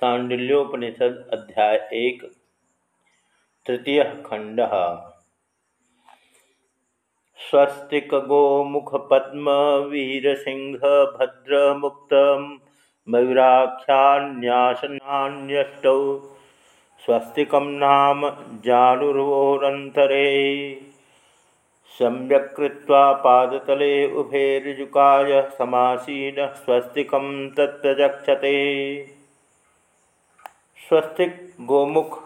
सांडिल्योपनिषद अध्याय एक, तृतीय खंड स्वस्तिक गोमुख पद्म वीर सिंह भद्र मुक्त मयूराख्यान्यासनान्यष्टौ, स्वस्तिक नाम जानुर्वोरंतरे सम्यक पादतले उभे ऋजुकाय समासीन स्वस्तिक तत्जक्षते स्वस्तिक गोमुख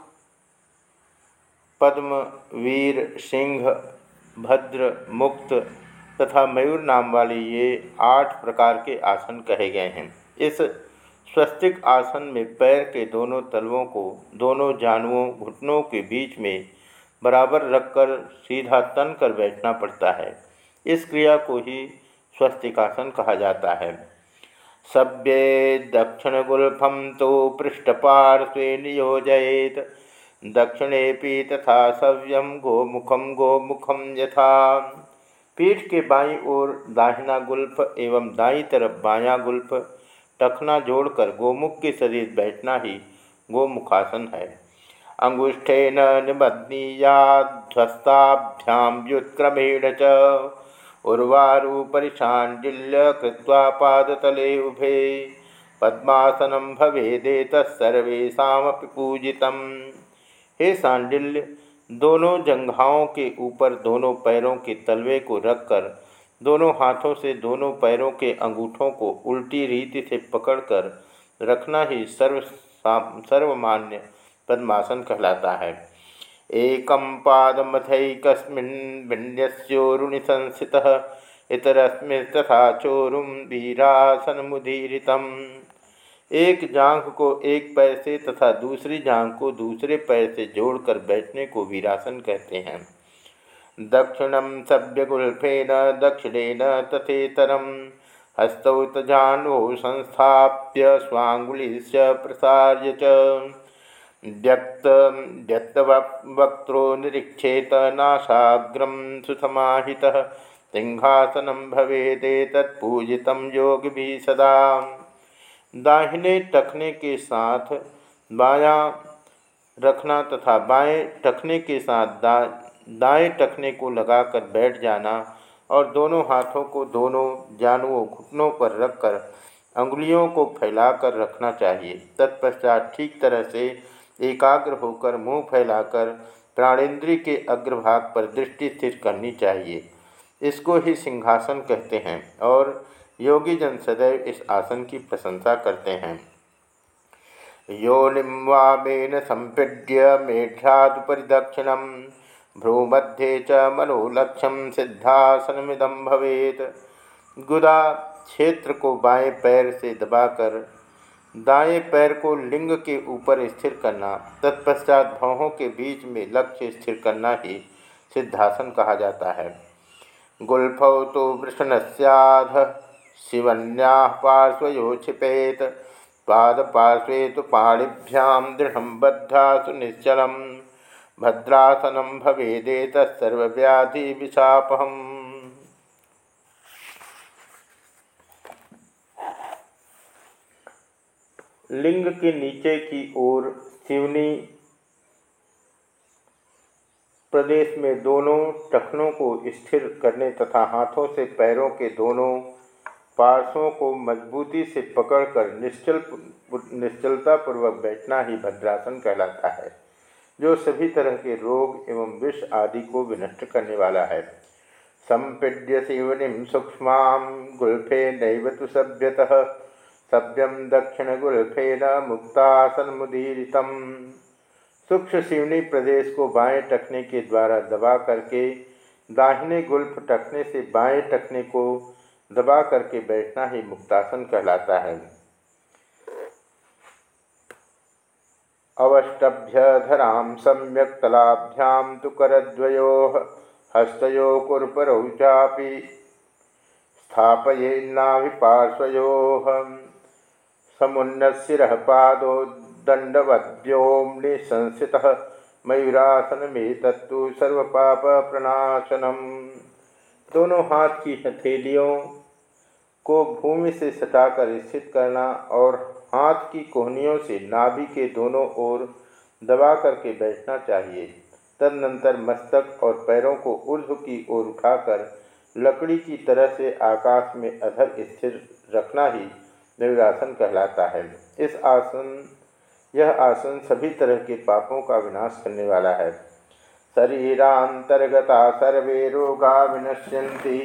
पद्म वीर सिंह भद्र मुक्त तथा मयूर नाम वाले ये आठ प्रकार के आसन कहे गए हैं। इस स्वस्तिक आसन में पैर के दोनों तलवों को, दोनों जानुओं घुटनों के बीच में बराबर रखकर सीधा तन कर बैठना पड़ता है। इस क्रिया को ही स्वस्तिकासन कहा जाता है। सभ्ये दक्षिणगुल्फं तो पृष्ठपार्श्वे दक्षिणे तथा सव्यम गोमुखम गोमुखम यथा। पीठ के बाईं ओर दाहिना गुल्फ एवं दाई तरफ़ बायां गुल्फ। टखना जोड़कर गोमुख के शरीर बैठना ही गोमुखासन है। अंगुष्ठेन निबध्नीयाध्वस्ताभ्याम व्युत्क्रमेण च उर्वारूपरिशाण्डिल्य पादतले उभे। पद्मासनं भवेदेतत्सर्वेशापि पूजितम्। हे सांडिल्य, दोनों जंघाओं के ऊपर दोनों पैरों के तलवे को रखकर, दोनों हाथों से दोनों पैरों के अंगूठों को उल्टी रीति से पकड़कर रखना ही सर्व सर्वमान्य पद्मासन कहलाता है। एक संस्थित इतरस्मिस्तथा चोरुम मुदीरित एक जांघ को एक पैर से तथा दूसरी जांघ को दूसरे पैर से जोड़कर बैठने को वीरासन कहते हैं। दक्षिणम सभ्यगुल्फेन, दक्षिणेन तथेतरम। हस्तौ तजानो संस्थाप्य स्वांगुली प्रसार्य च। व्यक्त व्यक्तवक्त्रो निरीक्षेत नाशाग्रम सुसमाहित। सिंहासनम भवेदेतत्पूजित योग भी सदा। दाहिने टखने के साथ बायां रखना तथा बाएँ टखने के साथ दा, दाएँ टखने को लगाकर बैठ जाना और दोनों हाथों को दोनों जानुओं घुटनों पर रखकर, अंगुलियों को फैलाकर रखना चाहिए। तत्पश्चात ठीक तरह से एकाग्र होकर मुँह फैलाकर प्राणेन्द्रीय के अग्रभाग पर दृष्टि स्थिर करनी चाहिए। इसको ही सिंहासन कहते हैं और योगी जन सदैव इस आसन की प्रशंसा करते हैं। योनिम वामेन संपीड्य मेघ्यादुपरिदक्षिणम भ्रूमध्ये च मनोलक्ष्यम सिद्धासनमिदम भवेत। गुदा क्षेत्र को बाएँ पैर से दबाकर दाएँ पैर को लिंग के ऊपर स्थिर करना, तत्पश्चात भवों के बीच में लक्ष्य स्थिर करना ही सिद्धासन कहा जाता है। गुल्फौ तो वृषण सैध शिवन्या पार्श्वयो क्षिपेत, पाद पार्श्वे तो पाणिभ्याम दृढ़ बद्धा सुनिश्चल भद्रासनम भवेदेत सर्वव्याधि विषापहम लिंग के नीचे की ओर शिवनी प्रदेश में दोनों टखनों को स्थिर करने तथा हाथों से पैरों के दोनों पार्श्वों को मजबूती से पकड़कर निश्चल निश्चलतापूर्वक बैठना ही भद्रासन कहलाता है, जो सभी तरह के रोग एवं विष आदि को विनष्ट करने वाला है। संपीड्य शिवनिम सूक्ष्म गुल्फे नैव तो सभ्यतः सभ्यम दक्षिणगुल्फेन मुक्तासन मुदीरित सूक्ष्म शिवनी प्रदेश को बाएँ टखने के द्वारा दबा करके, दाहिने गुल्फ टखने से बाएँ टखने को दबा करके बैठना ही मुक्तासन कहलाता है। अवष्टभ्यधरां सम्यक तलाभ्याम तो करद्वयो हस्तो कुरपरौ चापि, स्थापयेन्नाभिपार्श्वयो। समुन्नशिर पादो दंडवद्योम्नि संस्थित मयूरासन में तत्व सर्वपाप प्रणाशनम दोनों हाथ की हथेलियों को भूमि से सटाकर स्थित करना और हाथ की कोहनियों से नाभि के दोनों ओर दबा करके बैठना चाहिए। तदनंतर मस्तक और पैरों को ऊर्ध्व की ओर उठाकर लकड़ी की तरह से आकाश में अधर स्थिर रखना ही निर्वासन कहलाता है। इस आसन, यह आसन सभी तरह के पापों का विनाश करने वाला है। शरीरांतर्गता सर्वे रोगा विनश्यंती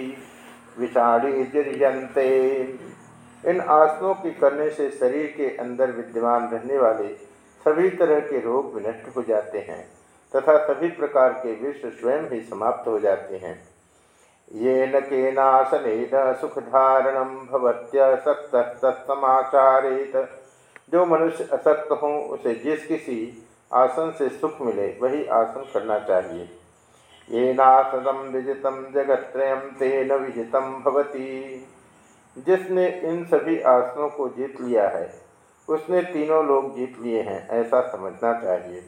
विषाणी जिरयंते इन आसनों के करने से शरीर के अंदर विद्यमान रहने वाले सभी तरह के रोग विनष्ट हो जाते हैं, तथा सभी प्रकार के विश्व स्वयं ही समाप्त हो जाते हैं। ये न के नाशन सुखधारणम भवत्यसक्त तत्समाचारित जो मनुष्य असक्त हो, उसे जिस किसी आसन से सुख मिले, वही आसन करना चाहिए। ये नासनम विजितम जगत्रयम तेन विजितम भवती। जिसने इन सभी आसनों को जीत लिया है, उसने तीनों लोग जीत लिए हैं, ऐसा समझना चाहिए।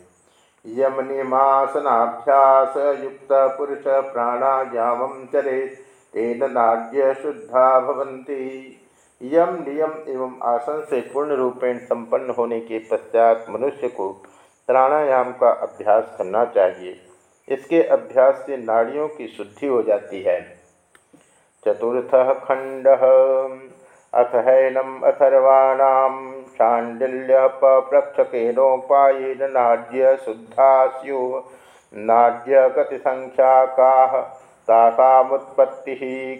यम नियमासनाभ्यास युक्त पुरुष प्राणायाम चरे तेन नाड्य शुद्धा भवंती यम नियम एवं आसन से पूर्ण रूपेण संपन्न होने के पश्चात मनुष्य को प्राणायाम का अभ्यास करना चाहिए। इसके अभ्यास से नाड़ियों की शुद्धि हो जाती है। चतुर्थ खंड। अथ हैनम अथर्वाणाम। शांडिल्य पप्रक्षकेनोपायन नाड्य शुद्धा स्यु नाड्य गतिसंख्याका तासामुत्पत्ति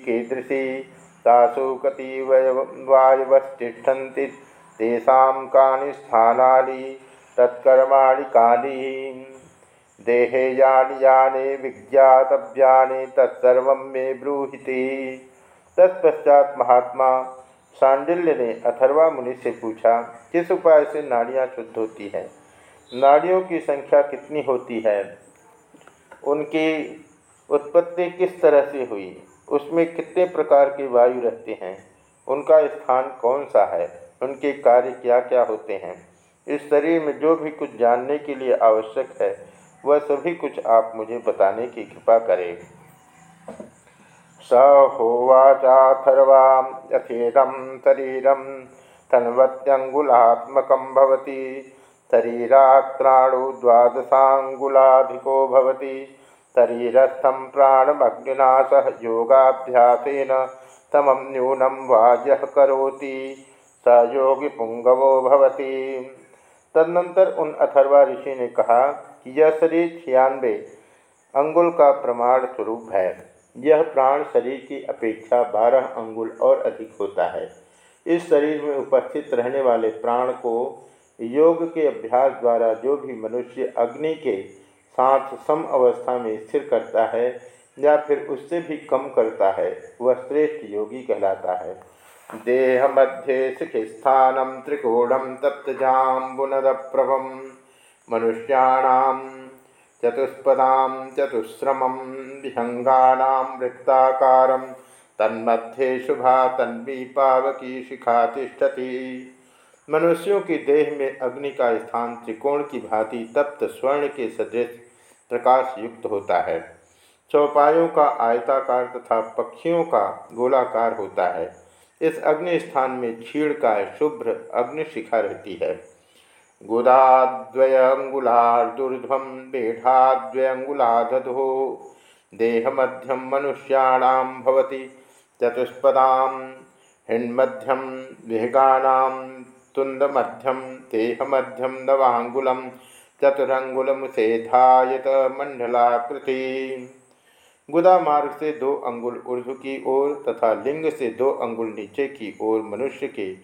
कीदृशी तासु कति वायवस्तिष्ठन्ति तेषां कानि स्थानानि, तत्कर्माणि कानि? देहे यानि यानि विज्ञातव्यानि, तत्सर्व मे ब्रूहिति। तत्पश्चात महात्मा सांडिल्य ने अथर्वा मुनि से पूछा, किस उपाय से नाड़ियाँ शुद्ध होती हैं? नाड़ियों की संख्या कितनी होती है? उनकी उत्पत्ति किस तरह से हुई? उसमें कितने प्रकार के वायु रहते हैं? उनका स्थान कौन सा है? उनके कार्य क्या क्या होते हैं? इस शरीर में जो भी कुछ जानने के लिए आवश्यक है, वह सभी कुछ आप मुझे बताने की कृपा करें। स होवाचाथर्वा यथेदम शरीरम तन्वत्यंगुलात्मक शरीरात्राणु द्वादशांगुलाधिको भवति। प्राणमग्निना सह योगाभ्यासेन तमं न्यूनं वा यः करोति। स योगी पुंगवो तदनंतर उन अथर्वा ऋषि ने कहा कि यह शरीर छियानवे अंगुल का प्रमाण स्वरूप है। यह प्राण शरीर की अपेक्षा बारह अंगुल और अधिक होता है। इस शरीर में उपस्थित रहने वाले प्राण को योग के अभ्यास द्वारा जो भी मनुष्य अग्नि के साथ सम अवस्था में स्थिर करता है या फिर उससे भी कम करता है, वह श्रेष्ठ योगी कहलाता है। देह मध्य सुखिस्थानम त्रिकोणम तप्तजाबुनद प्रभम मनुष्याणाम चतुष्पदां चतुश्रमं विहङ्गानां वृत्ताकारं तन्मध्ये शुभा तन्वी पावकी शिखा तिष्ठति मनुष्यों की देह में अग्नि का स्थान त्रिकोण की भांति तप्त स्वर्ण के सदृश प्रकाश युक्त होता है। चौपायों का आयताकार तथा पक्षियों का गोलाकार होता है। इस अग्नि स्थान में क्षीण का शुभ्र अग्निशिखा रहती है। गुदाद्वयङ्गुलार्दुर्ध्वं बेढाद्वयङ्गुलाधधो देहमध्यम मनुष्याणां भवति, चतुष्पदां, हिण्मध्यं विहगानां तुन्दमध्यं देहमध्यं नवाङ्गुलं चतुरङ्गुलमुसेधायत मंडलाकृति गुदा मार्ग से दो अंगुल ऊर्ध्व की ओर तथा लिंग से दो अंगुल नीचे की ओर मनुष्य के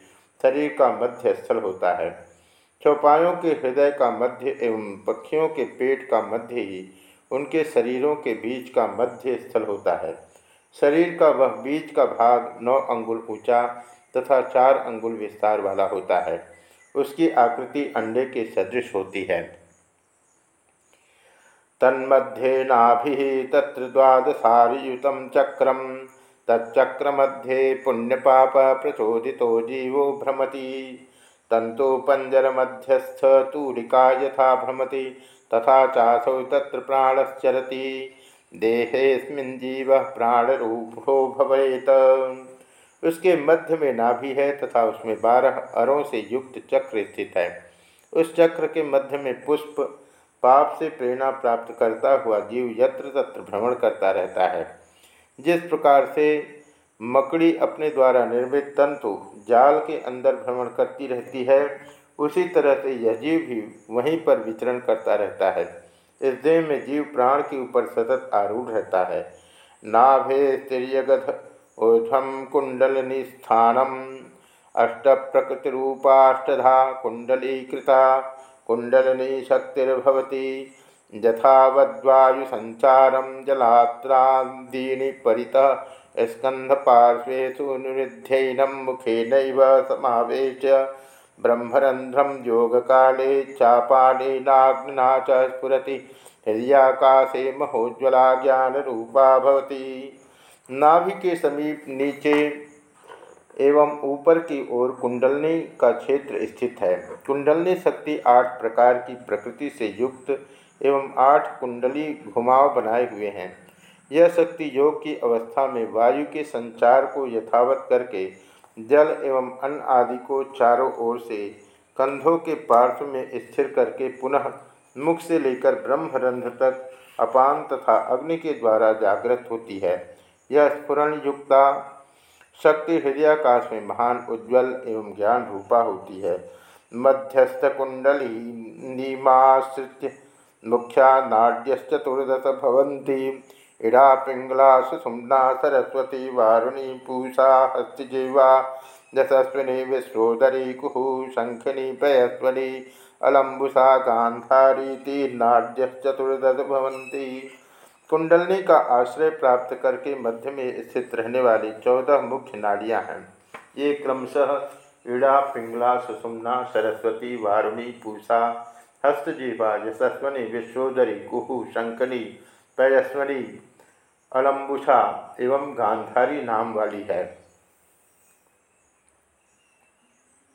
शरीर का मध्य स्थल होता है। चौपायों के हृदय का मध्य एवं पक्षियों के पेट का मध्य ही उनके शरीरों के बीच का मध्य स्थल होता है। शरीर का वह बीच का भाग नौ अंगुल ऊँचा तथा चार अंगुल विस्तार वाला होता है। उसकी आकृति अंडे के सदृश होती है। तन्मध्ये नाभि तत्र द्वादशारियुत चक्रम तच्चक्र मध्ये पुण्यपाप प्रचोदितो जीवो भ्रमति। तंतु पंजर मध्यस्थ तूलिका यथा भ्रमति तथा चासौ तत्र प्राणश्चरति। देहेस्मिन् जीव प्राणरूपो भवेत। उसके मध्य में नाभि है तथा उसमें बारह अरों से युक्त चक्र स्थित है। उस चक्र के मध्य में पुष्प पाप से प्रेरणा प्राप्त करता हुआ जीव यत्र तत्र भ्रमण करता रहता है। जिस प्रकार से मकड़ी अपने द्वारा निर्मित तंतु जाल के अंदर भ्रमण करती रहती है। उसी तरह से यह जीव भी वहीं पर विचरण करता रहता है। इस देह में जीव प्राण के ऊपर सतत आरूढ़ रहता है। नाभे तिर्यगध ऊर्धम कुंडलनिस्थानम। अष्ट प्रकृतिरूपाष्टधा कुंडलीकृता। कुंडलनी शक्तिर्भवती यथावद्वायु संचारम जलात्रादीनि परितः स्कन्धपार्श्वेषु निरुध्यैनं मुखेनैव समावेश्य। ब्रह्मरन्ध्रं योगकाले चापानेनाग्निना च स्फुरति। हृदयाकाशे महोज्वला ज्ञानरूपा भवति। नाभि के समीप नीचे एवं ऊपर की ओर कुंडलनी का क्षेत्र स्थित है। कुंडलनी शक्ति आठ प्रकार की प्रकृति से युक्त एवं आठ कुंडली घुमाव बनाए हुए हैं। यह शक्ति योग की अवस्था में वायु के संचार को यथावत करके जल एवं अन्न आदि को चारों ओर से कंधों के पार्श्व में स्थिर करके पुनः मुख से लेकर ब्रह्मरंध्र तक अपान तथा अग्नि के द्वारा जागृत होती है। यह स्फुरण युक्ता शक्ति हृदयाकाश में महान, उज्ज्वल एवं ज्ञान रूपा होती है। मध्यस्थ कुंडली नीमाश्रित मुख्या नाड्यश्चतुर्दश भवन्ति। इड़ा पिंगला सुषुम्ना सरस्वती वारुणी पूषा हस्तिजीवा, यशस्विनी विश्वोदरी कुहु शंखिनी पयस्वनी अलम्बुषा गांधारी तीर्नाड्यश्चतुर्दश भवन्ति। कुंडलनी का आश्रय प्राप्त करके मध्य में स्थित रहने वाली चौदह मुख्य नाड़ियाँ हैं। ये क्रमशः ईड़ा पिंगला सुसुमना सरस्वती, वारुणी, पूषा, हस्तजीवा, यशस्वनी, विश्वोदरी, कुहु शंकनी पयस्वनी अलम्बुषा एवं गांधारी नाम वाली है।